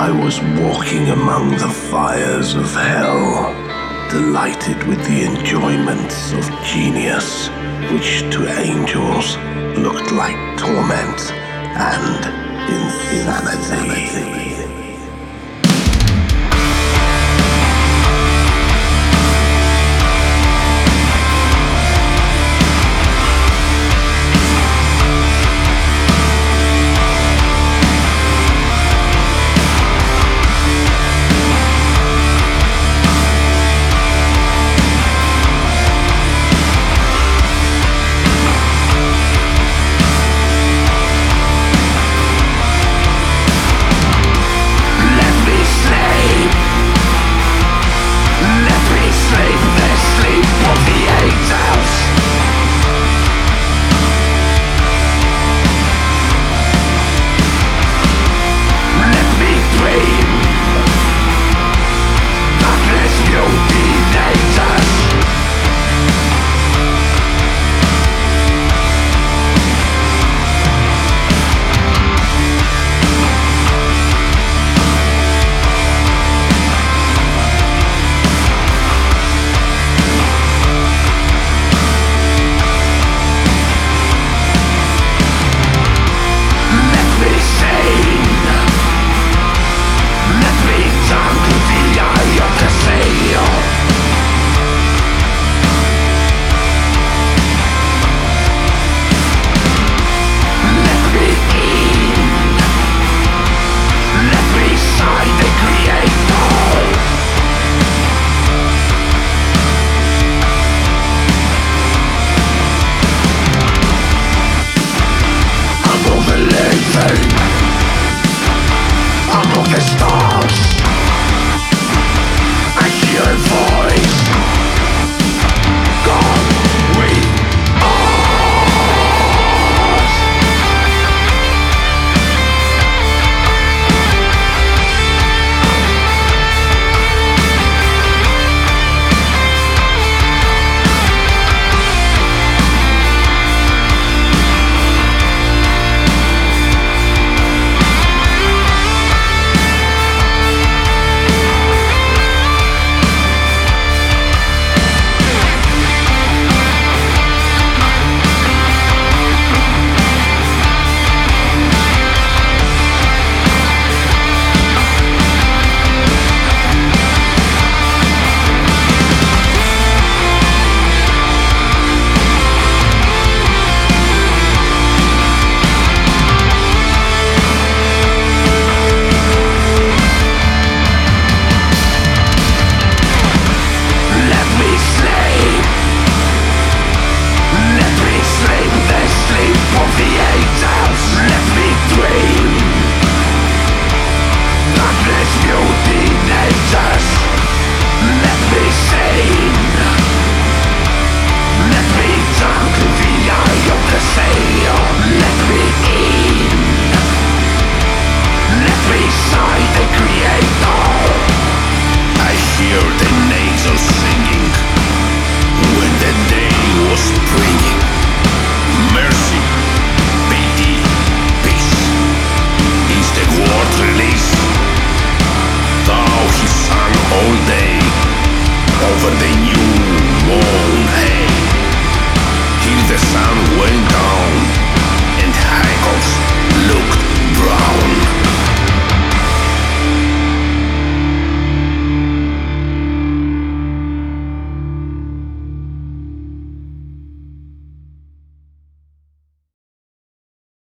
I was walking among the fires of hell, delighted with the enjoyments of genius, which to angels looked like torment and insanity. insanity.